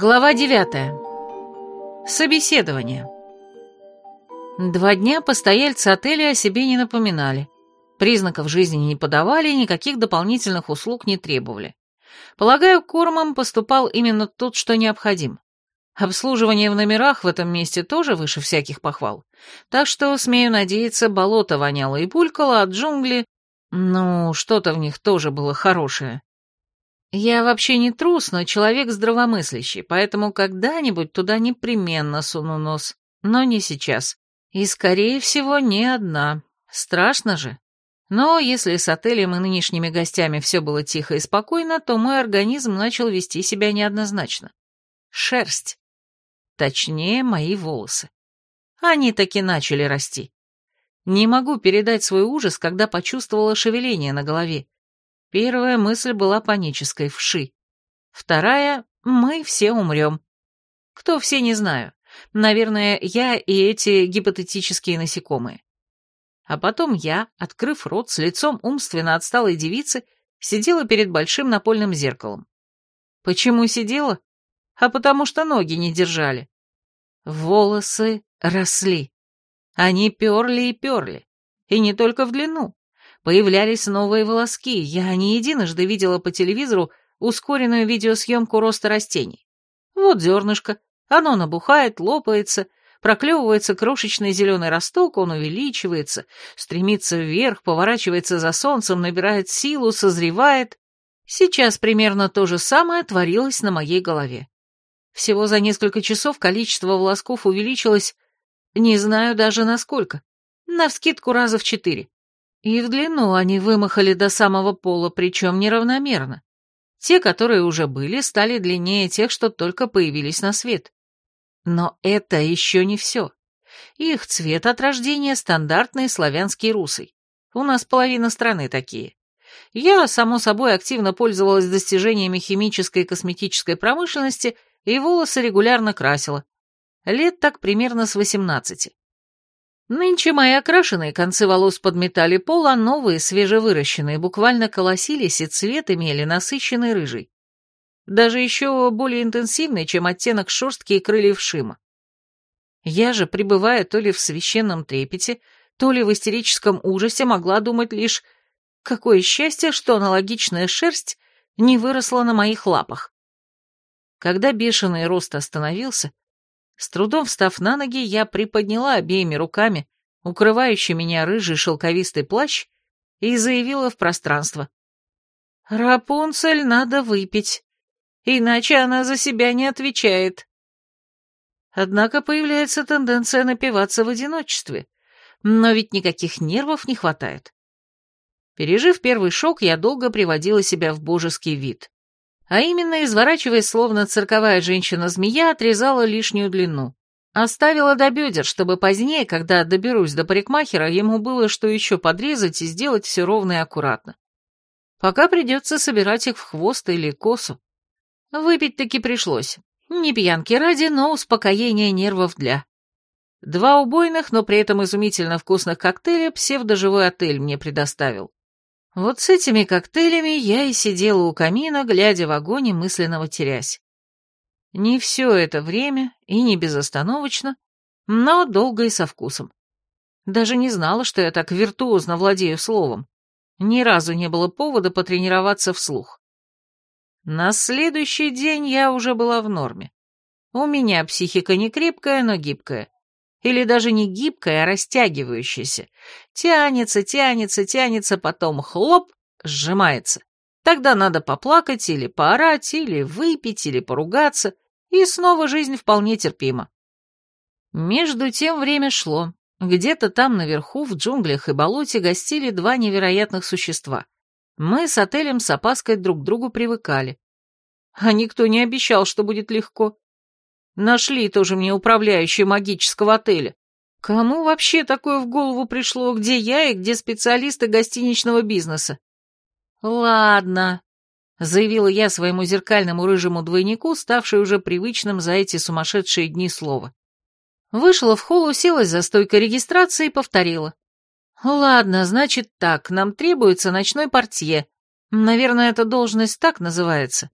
Глава девятая. Собеседование. Два дня постояльцы отеля о себе не напоминали. Признаков жизни не подавали, никаких дополнительных услуг не требовали. Полагаю, кормом поступал именно тот, что необходим. Обслуживание в номерах в этом месте тоже выше всяких похвал. Так что, смею надеяться, болото воняло и булькало, а джунгли... Ну, что-то в них тоже было хорошее. Я вообще не трус, но человек здравомыслящий, поэтому когда-нибудь туда непременно суну нос. Но не сейчас. И, скорее всего, не одна. Страшно же. Но если с отелем и нынешними гостями все было тихо и спокойно, то мой организм начал вести себя неоднозначно. Шерсть. Точнее, мои волосы. Они таки начали расти. Не могу передать свой ужас, когда почувствовала шевеление на голове. Первая мысль была панической, вши. Вторая — мы все умрем. Кто все, не знаю. Наверное, я и эти гипотетические насекомые. А потом я, открыв рот с лицом умственно отсталой девицы, сидела перед большим напольным зеркалом. Почему сидела? А потому что ноги не держали. Волосы росли. Они перли и перли. И не только в длину. Появлялись новые волоски. Я не единожды видела по телевизору ускоренную видеосъемку роста растений. Вот зернышко. Оно набухает, лопается, проклевывается крошечный зеленый росток, он увеличивается, стремится вверх, поворачивается за солнцем, набирает силу, созревает. Сейчас примерно то же самое творилось на моей голове. Всего за несколько часов количество волосков увеличилось, не знаю даже насколько, навскидку раза в четыре. И в длину они вымахали до самого пола, причем неравномерно. Те, которые уже были, стали длиннее тех, что только появились на свет. Но это еще не все. Их цвет от рождения стандартный славянский русый. У нас половина страны такие. Я, само собой, активно пользовалась достижениями химической и косметической промышленности и волосы регулярно красила. Лет так примерно с восемнадцати. Нынче мои окрашенные концы волос подметали пол, а новые, свежевыращенные, буквально колосились и цвет имели насыщенный рыжий. Даже еще более интенсивный, чем оттенок шерстки и крыльев шима. Я же, пребывая то ли в священном трепете, то ли в истерическом ужасе, могла думать лишь, какое счастье, что аналогичная шерсть не выросла на моих лапах. Когда бешеный рост остановился, с трудом встав на ноги, я приподняла обеими руками укрывающий меня рыжий шелковистый плащ и заявила в пространство. «Рапунцель надо выпить, иначе она за себя не отвечает». Однако появляется тенденция напиваться в одиночестве, но ведь никаких нервов не хватает. Пережив первый шок, я долго приводила себя в божеский вид а именно, изворачиваясь, словно цирковая женщина-змея, отрезала лишнюю длину. Оставила до бедер, чтобы позднее, когда доберусь до парикмахера, ему было что еще подрезать и сделать все ровно и аккуратно. Пока придется собирать их в хвост или косу. Выпить-таки пришлось. Не пьянки ради, но успокоение нервов для. Два убойных, но при этом изумительно вкусных коктейля псевдоживой отель мне предоставил. Вот с этими коктейлями я и сидела у камина, глядя в огонь и мысленно терясь. Не все это время и не безостановочно, но долго и со вкусом. Даже не знала, что я так виртуозно владею словом. Ни разу не было повода потренироваться вслух. На следующий день я уже была в норме. У меня психика не крепкая, но гибкая. Или даже не гибкая, а растягивающаяся. Тянется, тянется, тянется, потом хлоп, сжимается. Тогда надо поплакать или поорать, или выпить, или поругаться, и снова жизнь вполне терпима. Между тем время шло. Где-то там наверху, в джунглях и болоте, гостили два невероятных существа. Мы с отелем с опаской друг к другу привыкали. А никто не обещал, что будет легко. Нашли тоже мне управляющие магического отеля. Кому вообще такое в голову пришло, где я и где специалисты гостиничного бизнеса? Ладно, заявила я своему зеркальному рыжему двойнику, ставшей уже привычным за эти сумасшедшие дни слова. Вышла в холл, уселась за стойкой регистрации и повторила. «Ладно, значит так, нам требуется ночной портье. Наверное, эта должность так называется.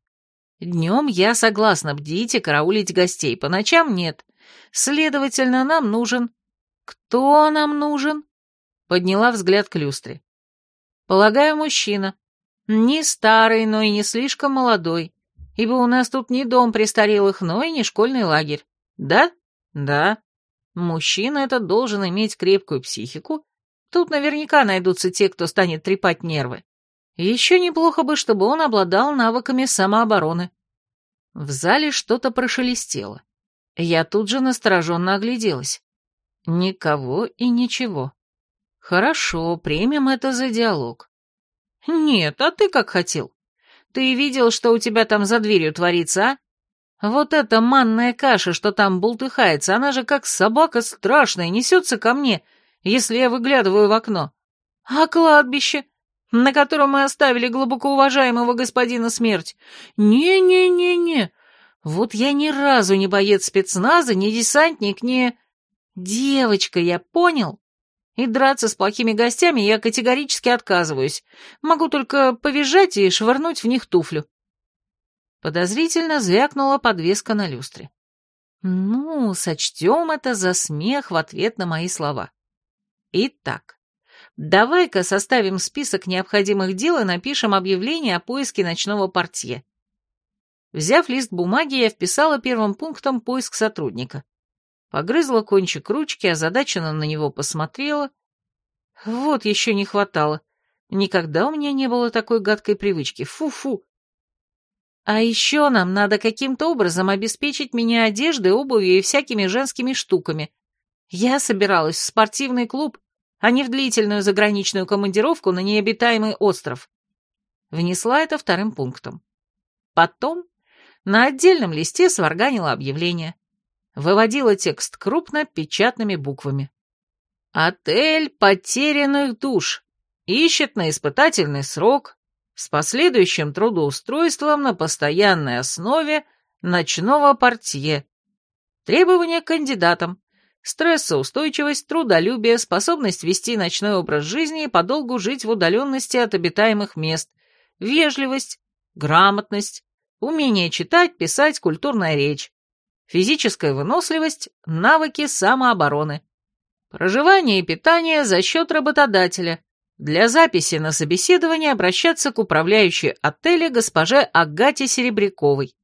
Днем я согласна бдить и караулить гостей, по ночам нет. Следовательно, нам нужен... Кто нам нужен? Подняла взгляд к люстре. Полагаю, мужчина. Не старый, но и не слишком молодой, ибо у нас тут не дом престарелых, но и не школьный лагерь. Да? Да. Мужчина этот должен иметь крепкую психику. Тут наверняка найдутся те, кто станет трепать нервы. Еще неплохо бы, чтобы он обладал навыками самообороны. В зале что-то прошелестело. Я тут же настороженно огляделась. Никого и ничего. Хорошо, примем это за диалог. Нет, а ты как хотел? Ты видел, что у тебя там за дверью творится, а? Вот эта манная каша, что там бултыхается, она же как собака страшная, несется ко мне, если я выглядываю в окно. А кладбище? На котором мы оставили глубоко уважаемого господина смерть. Не-не-не-не, вот я ни разу не боец спецназа, не десантник, не... Девочка, я понял? И драться с плохими гостями я категорически отказываюсь. Могу только повизжать и швырнуть в них туфлю. Подозрительно звякнула подвеска на люстре. Ну, сочтем это за смех в ответ на мои слова. Итак, Давай-ка составим список необходимых дел и напишем объявление о поиске ночного портье. Взяв лист бумаги, я вписала первым пунктом поиск сотрудника. Погрызла кончик ручки, озадаченно на него посмотрела. Вот еще не хватало. Никогда у меня не было такой гадкой привычки. Фу-фу. А еще нам надо каким-то образом обеспечить меня одеждой, обувью и всякими женскими штуками. Я собиралась в спортивный клуб, а не в длительную заграничную командировку на необитаемый остров. Внесла это вторым пунктом. Потом на отдельном листе сварганила объявление. Выводила текст крупно печатными буквами. «Отель потерянных душ. Ищет на испытательный срок с последующим трудоустройством на постоянной основе ночного портье. Требования к кандидатам стрессоустойчивость, трудолюбие, способность вести ночной образ жизни и подолгу жить в удаленности от обитаемых мест, вежливость, грамотность, умение читать, писать, культурная речь, физическая выносливость, навыки самообороны, проживание и питание за счет работодателя. Для записи на собеседование обращаться к управляющей отеля госпоже Агате Серебряковой.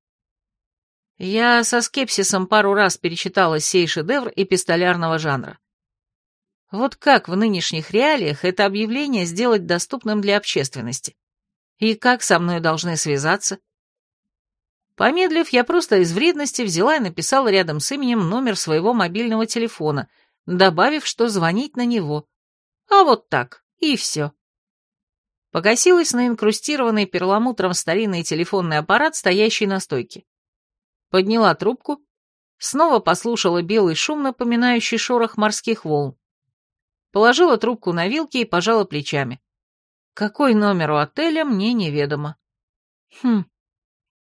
Я со скепсисом пару раз перечитала сей шедевр эпистолярного жанра. Вот как в нынешних реалиях это объявление сделать доступным для общественности? И как со мной должны связаться? Помедлив, я просто из вредности взяла и написала рядом с именем номер своего мобильного телефона, добавив, что звонить на него. А вот так, и все. Покосилась на инкрустированный перламутром старинный телефонный аппарат, стоящий на стойке. Подняла трубку, снова послушала белый шум, напоминающий шорох морских волн. Положила трубку на вилки и пожала плечами. Какой номер у отеля, мне неведомо. Хм,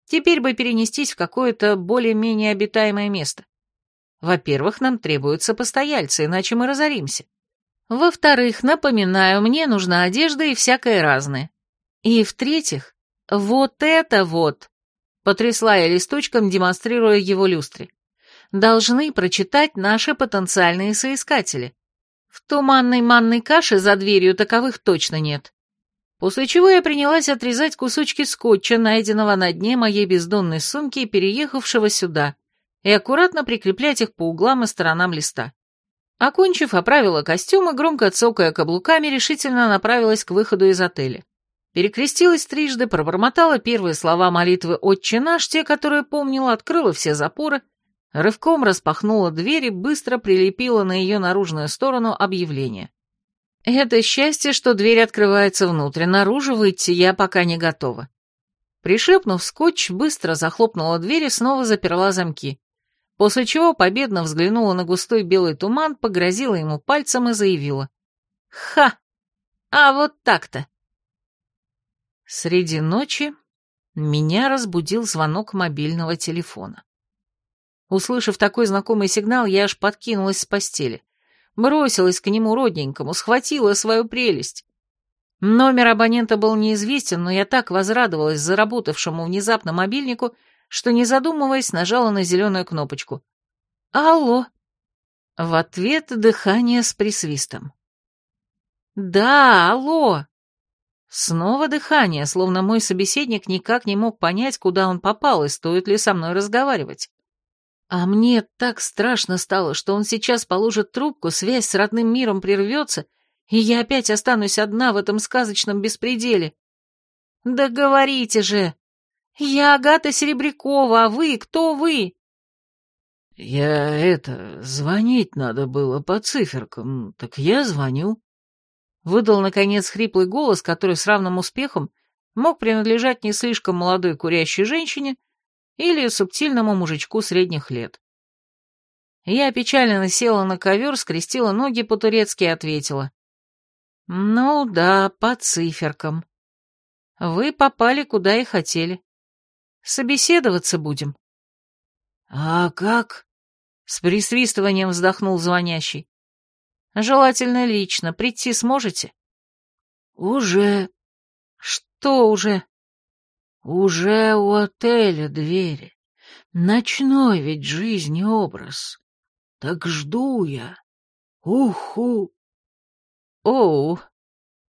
теперь бы перенестись в какое-то более-менее обитаемое место. Во-первых, нам требуются постояльцы, иначе мы разоримся. Во-вторых, напоминаю, мне нужна одежда и всякое разное. И в-третьих, вот это вот Потрясла я листочком, демонстрируя его люстре. Должны прочитать наши потенциальные соискатели. В туманной манной каше за дверью таковых точно нет. После чего я принялась отрезать кусочки скотча, найденного на дне моей бездонной сумки переехавшего сюда, и аккуратно прикреплять их по углам и сторонам листа. Окончив, оправила костюм и, громко цокая каблуками, решительно направилась к выходу из отеля. Перекрестилась трижды, пробормотала первые слова молитвы «Отче наш», те, которые помнила, открыла все запоры, рывком распахнула дверь и быстро прилепила на ее наружную сторону объявление. Это счастье, что дверь открывается внутрь, наружу выйти я пока не готова. Пришепнув скотч, быстро захлопнула дверь и снова заперла замки, после чего победно взглянула на густой белый туман, погрозила ему пальцем и заявила. «Ха! А вот так-то!» Среди ночи меня разбудил звонок мобильного телефона. Услышав такой знакомый сигнал, я аж подкинулась с постели. Бросилась к нему родненькому, схватила свою прелесть. Номер абонента был неизвестен, но я так возрадовалась заработавшему внезапно мобильнику, что, не задумываясь, нажала на зеленую кнопочку. «Алло!» В ответ дыхание с присвистом. «Да, алло!» Снова дыхание, словно мой собеседник никак не мог понять, куда он попал и стоит ли со мной разговаривать. А мне так страшно стало, что он сейчас положит трубку, связь с родным миром прервется, и я опять останусь одна в этом сказочном беспределе. Да говорите же! Я Агата Серебрякова, а вы кто вы? Я это, звонить надо было по циферкам, так я звоню. Выдал, наконец, хриплый голос, который с равным успехом мог принадлежать не слишком молодой курящей женщине или субтильному мужичку средних лет. Я печально села на ковер, скрестила ноги по-турецки и ответила. «Ну да, по циферкам. Вы попали куда и хотели. Собеседоваться будем». «А как?» — с присвистыванием вздохнул звонящий. Желательно лично. Прийти сможете? Уже. Что уже? Уже у отеля двери. Ночной ведь жизни образ. Так жду я. Уху. Оу.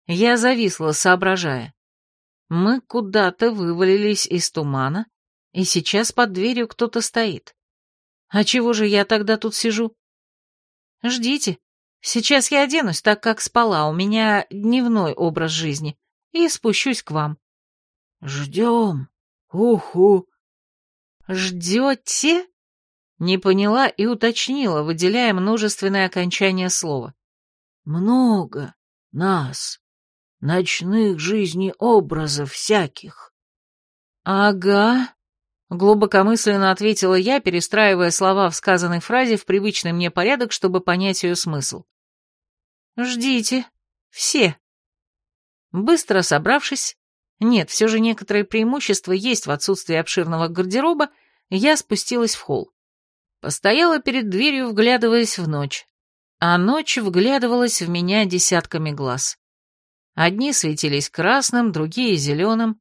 Я зависла, соображая. Мы куда-то вывалились из тумана, и сейчас под дверью кто-то стоит. А чего же я тогда тут сижу? Ждите, Сейчас я оденусь так, как спала, у меня дневной образ жизни, и спущусь к вам. Ждем. Уху. Ждете? Не поняла и уточнила, выделяя множественное окончание слова. Много нас, ночных жизней образов всяких. Ага, глубокомысленно ответила я, перестраивая слова в сказанной фразе в привычный мне порядок, чтобы понять ее смысл. Ждите. Все. Быстро собравшись, нет, все же некоторые преимущества есть в отсутствии обширного гардероба, я спустилась в холл. Постояла перед дверью, вглядываясь в ночь. А ночь вглядывалась в меня десятками глаз. Одни светились красным, другие — зеленым.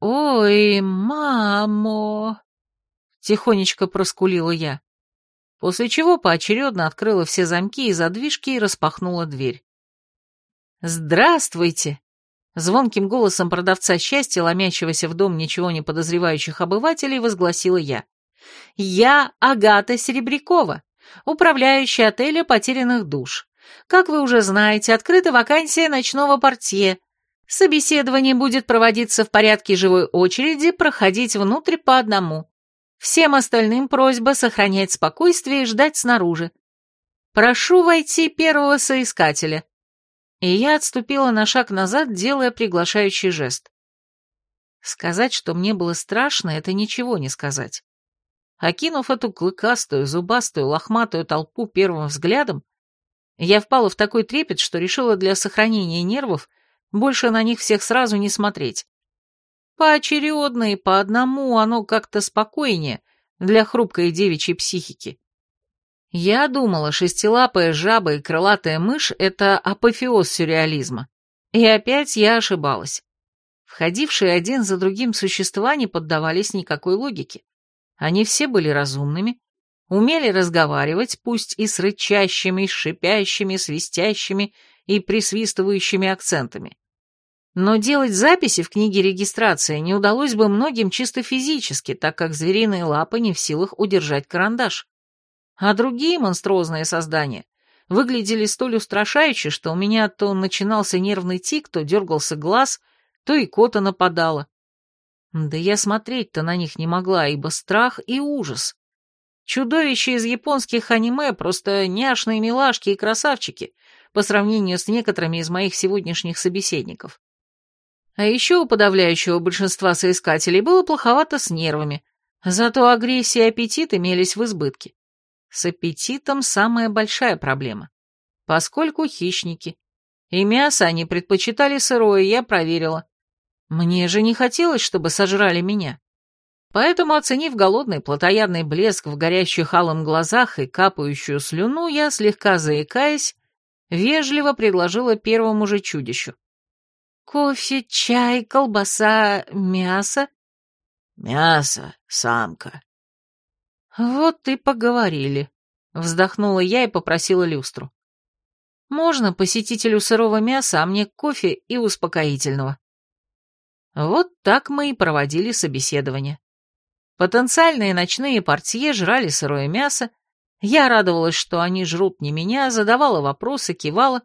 «Ой, мамо!» — тихонечко проскулила я после чего поочередно открыла все замки и задвижки и распахнула дверь. «Здравствуйте!» Звонким голосом продавца счастья, ломящегося в дом ничего не подозревающих обывателей, возгласила я. «Я Агата Серебрякова, управляющая отеля потерянных душ. Как вы уже знаете, открыта вакансия ночного портье. Собеседование будет проводиться в порядке живой очереди, проходить внутрь по одному. Всем остальным просьба сохранять спокойствие и ждать снаружи. Прошу войти первого соискателя. И я отступила на шаг назад, делая приглашающий жест. Сказать, что мне было страшно, это ничего не сказать. Окинув эту клыкастую, зубастую, лохматую толпу первым взглядом, я впала в такой трепет, что решила для сохранения нервов больше на них всех сразу не смотреть. Поочередно и по одному оно как-то спокойнее для хрупкой девичьей психики. Я думала, шестилапая жаба и крылатая мышь — это апофеоз сюрреализма. И опять я ошибалась. Входившие один за другим существа не поддавались никакой логике. Они все были разумными, умели разговаривать, пусть и с рычащими, шипящими, свистящими и присвистывающими акцентами. Но делать записи в книге регистрации не удалось бы многим чисто физически, так как звериные лапы не в силах удержать карандаш. А другие монструозные создания выглядели столь устрашающе, что у меня то начинался нервный тик, то дергался глаз, то и кота нападала. Да я смотреть-то на них не могла, ибо страх и ужас. Чудовища из японских аниме просто няшные милашки и красавчики по сравнению с некоторыми из моих сегодняшних собеседников. А еще у подавляющего большинства соискателей было плоховато с нервами, зато агрессия и аппетит имелись в избытке. С аппетитом самая большая проблема, поскольку хищники. И мясо они предпочитали сырое, я проверила. Мне же не хотелось, чтобы сожрали меня. Поэтому, оценив голодный плотоядный блеск в горящих алым глазах и капающую слюну, я, слегка заикаясь, вежливо предложила первому же чудищу. Кофе, чай, колбаса, мясо? Мясо, самка. Вот и поговорили. Вздохнула я и попросила люстру. Можно посетителю сырого мяса, а мне кофе и успокоительного. Вот так мы и проводили собеседование. Потенциальные ночные портье жрали сырое мясо, я радовалась, что они жрут не меня, задавала вопросы, кивала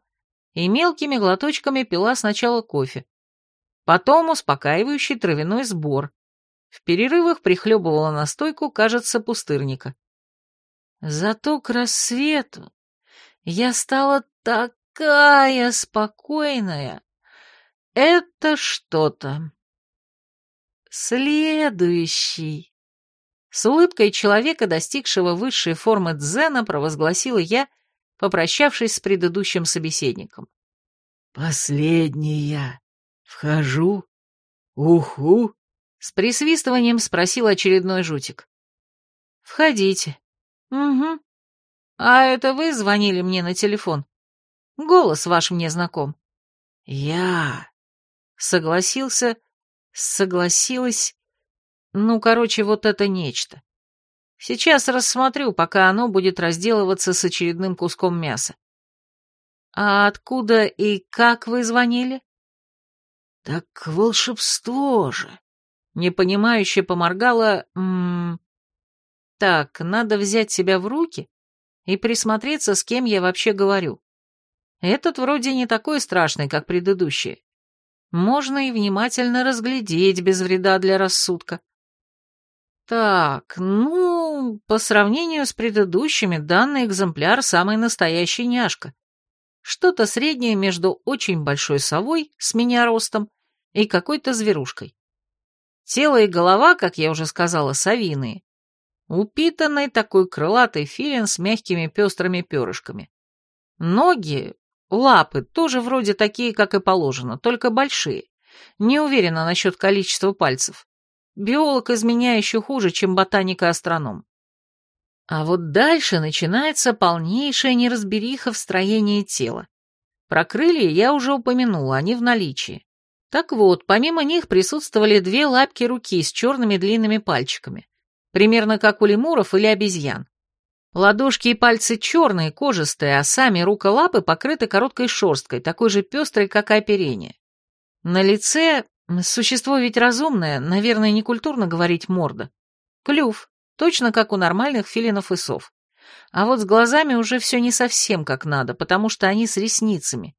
и мелкими глоточками пила сначала кофе, потом успокаивающий травяной сбор. В перерывах прихлебывала настойку, кажется, пустырника. Зато к рассвету я стала такая спокойная. Это что-то. Следующий. С улыбкой человека, достигшего высшей формы дзена, провозгласила я, попрощавшись с предыдущим собеседником. «Последняя. Вхожу. Уху». С присвистыванием спросил очередной жутик. «Входите». «Угу. А это вы звонили мне на телефон? Голос ваш мне знаком». «Я...» Согласился, согласилась. Ну, короче, вот это нечто. Сейчас рассмотрю, пока оно будет разделываться с очередным куском мяса. А откуда и как вы звонили? Так волшебство же. Непонимающе поморгала... М -м, так, надо взять себя в руки и присмотреться, с кем я вообще говорю. Этот вроде не такой страшный, как предыдущие. Можно и внимательно разглядеть без вреда для рассудка. Так, ну, по сравнению с предыдущими, данный экземпляр самый настоящий няшка. Что-то среднее между очень большой совой с меня ростом и какой-то зверушкой. Тело и голова, как я уже сказала, совиные. Упитанный такой крылатый филин с мягкими пестрыми перышками. Ноги, лапы тоже вроде такие, как и положено, только большие. Не уверена насчет количества пальцев. Биолог из меня еще хуже, чем ботаник-астроном. А вот дальше начинается полнейшая неразбериха в строении тела. Про крылья я уже упомянула, они в наличии. Так вот, помимо них присутствовали две лапки руки с черными длинными пальчиками, примерно как у лемуров или обезьян. Ладошки и пальцы черные, кожистые, а сами рука-лапы покрыты короткой шерсткой, такой же пестрой, как и оперение. На лице Существо ведь разумное, наверное, не культурно говорить морда. Клюв, точно как у нормальных филинов и сов. А вот с глазами уже все не совсем как надо, потому что они с ресницами.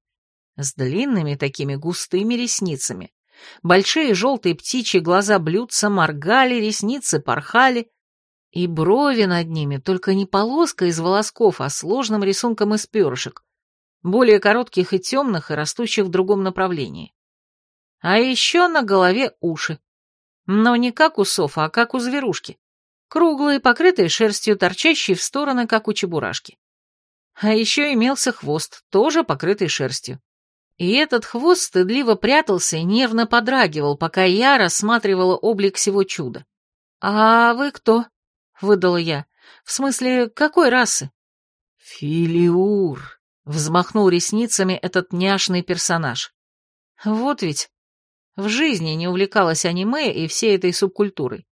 С длинными такими густыми ресницами. Большие желтые птичьи глаза блюдца моргали, ресницы порхали, и брови над ними только не полоска из волосков, а сложным рисунком из перышек, более коротких и темных, и растущих в другом направлении. А еще на голове уши. Но не как у софа, а как у зверушки. Круглые, покрытые шерстью, торчащие в стороны, как у чебурашки. А еще имелся хвост, тоже покрытый шерстью. И этот хвост стыдливо прятался и нервно подрагивал, пока я рассматривала облик всего чуда. «А вы кто?» — выдала я. «В смысле, какой расы?» «Филиур», — взмахнул ресницами этот няшный персонаж. «Вот ведь, в жизни не увлекалась аниме и всей этой субкультурой.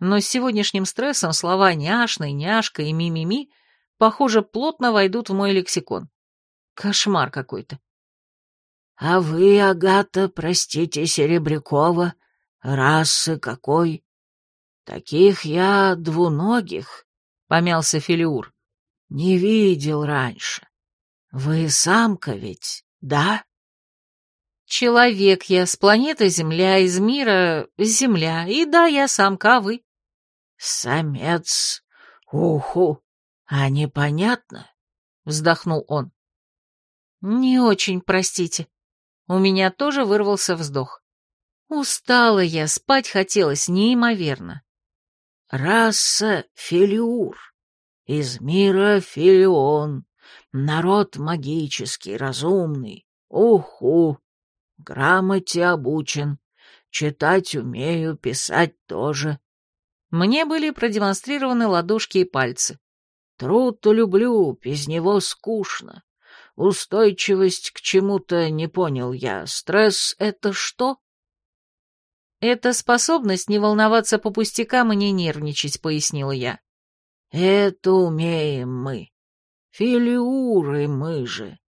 Но с сегодняшним стрессом слова «няшный», «няшка» и «ми-ми-ми» похоже, плотно войдут в мой лексикон. Кошмар какой-то. «А вы, Агата, простите, Серебрякова, расы какой?» «Таких я двуногих», — помялся Филиур. «Не видел раньше. Вы самка ведь, да?» Человек я, с планеты Земля, из мира Земля, и да, я самка, а вы? Самец, уху, а непонятно? Вздохнул он. Не очень, простите. У меня тоже вырвался вздох. Устала я, спать хотелось неимоверно. Раса Филиур, из мира Филион, народ магический, разумный, уху, Грамоте обучен. Читать умею, писать тоже. Мне были продемонстрированы ладошки и пальцы. Труд-то люблю, без него скучно. Устойчивость к чему-то не понял я. Стресс — это что? «Это способность не волноваться по пустякам и не нервничать», — пояснила я. «Это умеем мы. Филиуры мы же.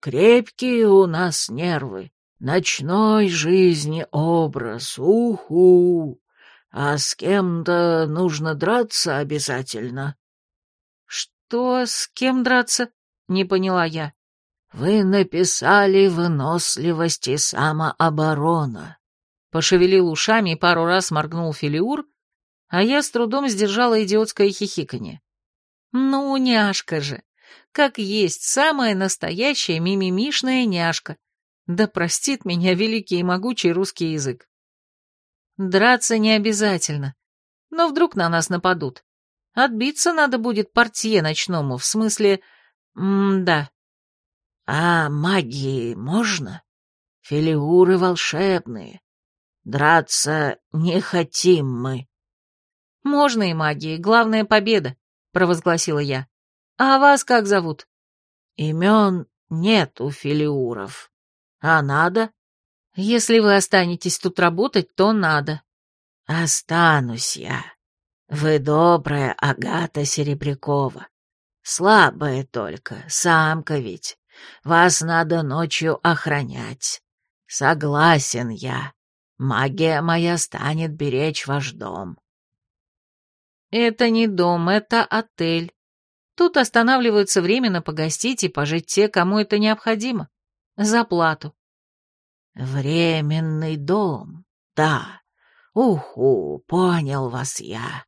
Крепкие у нас нервы. Ночной жизни образ, уху. А с кем-то нужно драться обязательно». «Что, с кем драться?» — не поняла я. «Вы написали выносливость и самооборона», — пошевелил ушами и пару раз моргнул Филиур, а я с трудом сдержала идиотское хихиканье. «Ну, няшка же! Как есть самая настоящая мимимишная няшка! Да простит меня великий и могучий русский язык!» «Драться не обязательно, но вдруг на нас нападут. Отбиться надо будет портье ночному, в смысле... М-да, а магии можно? Филиуры волшебные. Драться не хотим мы. Можно и магии, главное победа, провозгласила я. А вас как зовут? Имен нет у филиуров. А надо? Если вы останетесь тут работать, то надо. Останусь я. Вы добрая Агата Серебрякова. Слабая только, самка ведь. Вас надо ночью охранять. Согласен я. Магия моя станет беречь ваш дом. Это не дом, это отель. Тут останавливаются временно погостить и пожить те, кому это необходимо. За плату. Временный дом, да. Уху, понял вас я.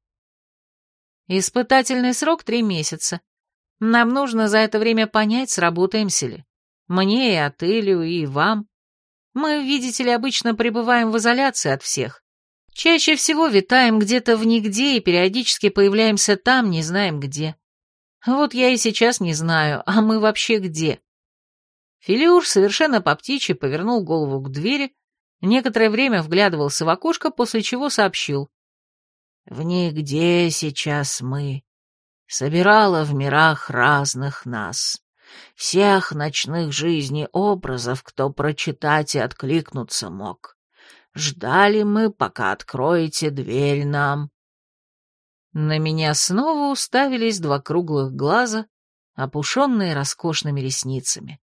Испытательный срок три месяца. Нам нужно за это время понять, сработаемся ли. Мне и отелю, и вам. Мы, видите ли, обычно пребываем в изоляции от всех. Чаще всего витаем где-то в нигде и периодически появляемся там, не знаем где. Вот я и сейчас не знаю, а мы вообще где? Филиур совершенно по птичьи повернул голову к двери, некоторое время вглядывался в окошко, после чего сообщил. «В нигде сейчас мы собирала в мирах разных нас, всех ночных жизней образов, кто прочитать и откликнуться мог. Ждали мы, пока откроете дверь нам. На меня снова уставились два круглых глаза, опушенные роскошными ресницами.